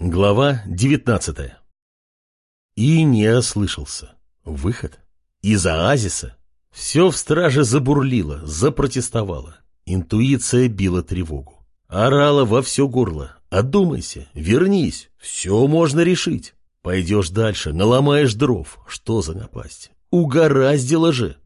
Глава 19 И не ослышался. Выход. Из оазиса. Все в страже забурлило, запротестовало. Интуиция била тревогу. Орала во все горло. Одумайся, вернись, все можно решить. Пойдешь дальше, наломаешь дров. Что за напасть? Угораздило же.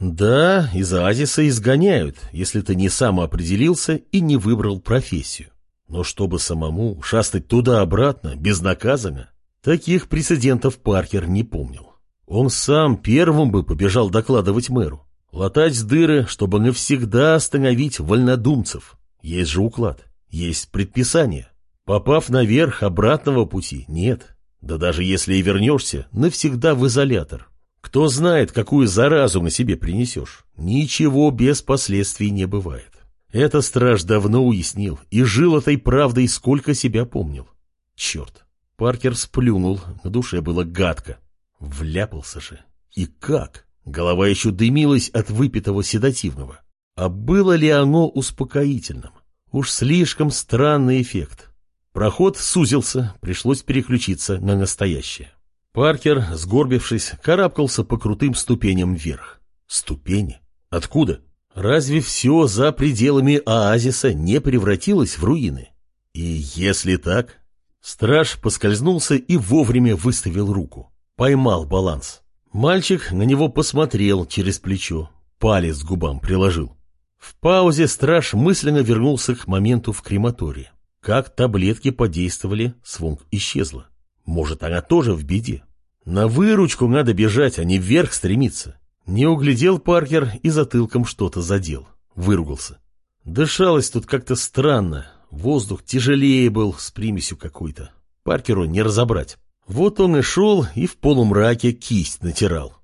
Да, из оазиса изгоняют, если ты не сам определился и не выбрал профессию. Но чтобы самому шастать туда-обратно, безнаказанно, таких прецедентов Паркер не помнил. Он сам первым бы побежал докладывать мэру. Латать дыры, чтобы навсегда остановить вольнодумцев. Есть же уклад, есть предписание. Попав наверх, обратного пути нет. Да даже если и вернешься, навсегда в изолятор. Кто знает, какую заразу на себе принесешь. Ничего без последствий не бывает. Это страж давно уяснил и жил этой правдой, сколько себя помнил. Черт. Паркер сплюнул, на душе было гадко. Вляпался же. И как? Голова еще дымилась от выпитого седативного. А было ли оно успокоительным? Уж слишком странный эффект. Проход сузился, пришлось переключиться на настоящее. Паркер, сгорбившись, карабкался по крутым ступеням вверх. Ступени? Откуда? Разве все за пределами оазиса не превратилось в руины? И если так... Страж поскользнулся и вовремя выставил руку. Поймал баланс. Мальчик на него посмотрел через плечо, палец к губам приложил. В паузе страж мысленно вернулся к моменту в крематории. Как таблетки подействовали, Свонг исчезла. Может, она тоже в беде? На выручку надо бежать, а не вверх стремиться. Не углядел Паркер и затылком что-то задел. Выругался. Дышалось тут как-то странно. Воздух тяжелее был, с примесью какой-то. Паркеру не разобрать. Вот он и шел, и в полумраке кисть натирал.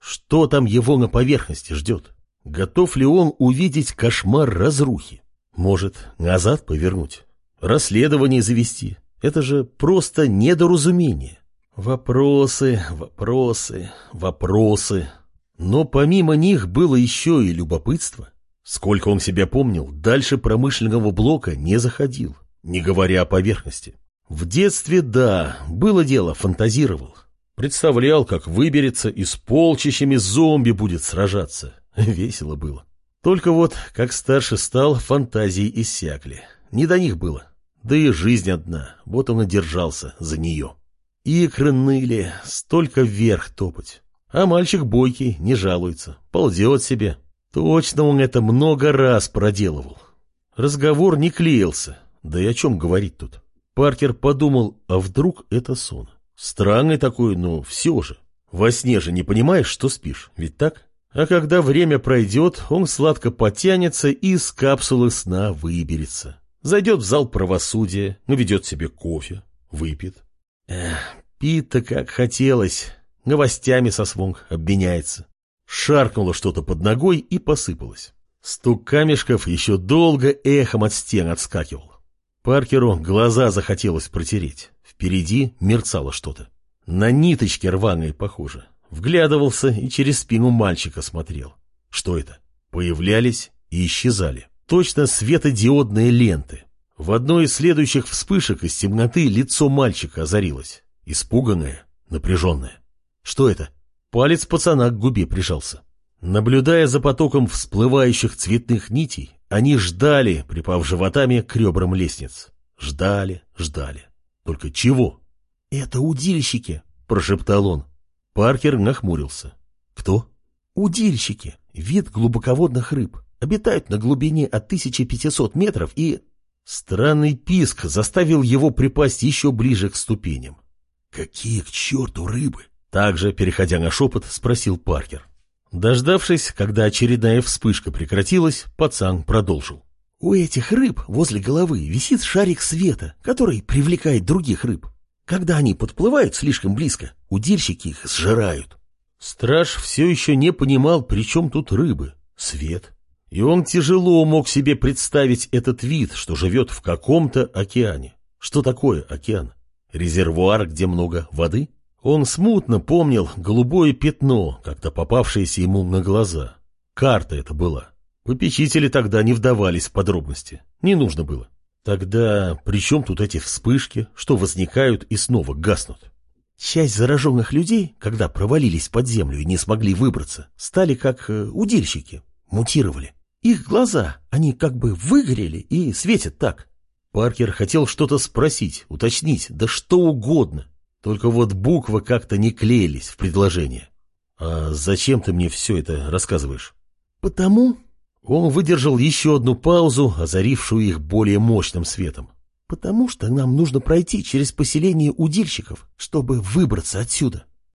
Что там его на поверхности ждет? Готов ли он увидеть кошмар разрухи? Может, назад повернуть? Расследование завести? Это же просто недоразумение. Вопросы, вопросы, вопросы. Но помимо них было еще и любопытство. Сколько он себя помнил, дальше промышленного блока не заходил, не говоря о поверхности. В детстве, да, было дело, фантазировал. Представлял, как выберется и с полчищами зомби будет сражаться. Весело было. Только вот, как старше стал, фантазии иссякли. Не до них было. Да и жизнь одна, вот он и держался за нее. Икры ныли, столько вверх топать. А мальчик бойкий, не жалуется, ползет себе. Точно он это много раз проделывал. Разговор не клеился, да и о чем говорить тут. Паркер подумал, а вдруг это сон? Странный такой, но все же. Во сне же не понимаешь, что спишь, ведь так? А когда время пройдет, он сладко потянется и из капсулы сна выберется. Зайдет в зал правосудия, наведет себе кофе, выпьет. Эх, пить-то как хотелось, Новостями со свонг обменяется. Шаркнуло что-то под ногой и посыпалось. Стук камешков еще долго эхом от стен отскакивал. Паркеру глаза захотелось протереть. Впереди мерцало что-то. На ниточке рваные похоже. Вглядывался и через спину мальчика смотрел. Что это? Появлялись и исчезали. Точно светодиодные ленты. В одной из следующих вспышек из темноты лицо мальчика озарилось. Испуганное, напряженное. Что это? Палец пацана к губе прижался. Наблюдая за потоком всплывающих цветных нитей, они ждали, припав животами к ребрам лестниц. Ждали, ждали. Только чего? «Это удильщики», — прошептал он. Паркер нахмурился. «Кто?» «Удильщики. Вид глубоководных рыб. Обитают на глубине от 1500 метров и...» Странный писк заставил его припасть еще ближе к ступеням. «Какие к черту рыбы?» Также, переходя на шепот, спросил Паркер. Дождавшись, когда очередная вспышка прекратилась, пацан продолжил. У этих рыб возле головы висит шарик света, который привлекает других рыб. Когда они подплывают слишком близко, удильщики их сжирают. Страж все еще не понимал, при чем тут рыбы, свет. И он тяжело мог себе представить этот вид, что живет в каком-то океане. Что такое океан? Резервуар, где много воды? Он смутно помнил голубое пятно, как-то попавшееся ему на глаза. Карта это была. Попечители тогда не вдавались в подробности. Не нужно было. Тогда при чем тут эти вспышки, что возникают и снова гаснут? Часть зараженных людей, когда провалились под землю и не смогли выбраться, стали как э, удильщики, мутировали. Их глаза, они как бы выгорели и светят так. Паркер хотел что-то спросить, уточнить, да что угодно. Только вот буквы как-то не клеились в предложение. «А зачем ты мне все это рассказываешь?» «Потому...» Он выдержал еще одну паузу, озарившую их более мощным светом. «Потому что нам нужно пройти через поселение удильщиков, чтобы выбраться отсюда.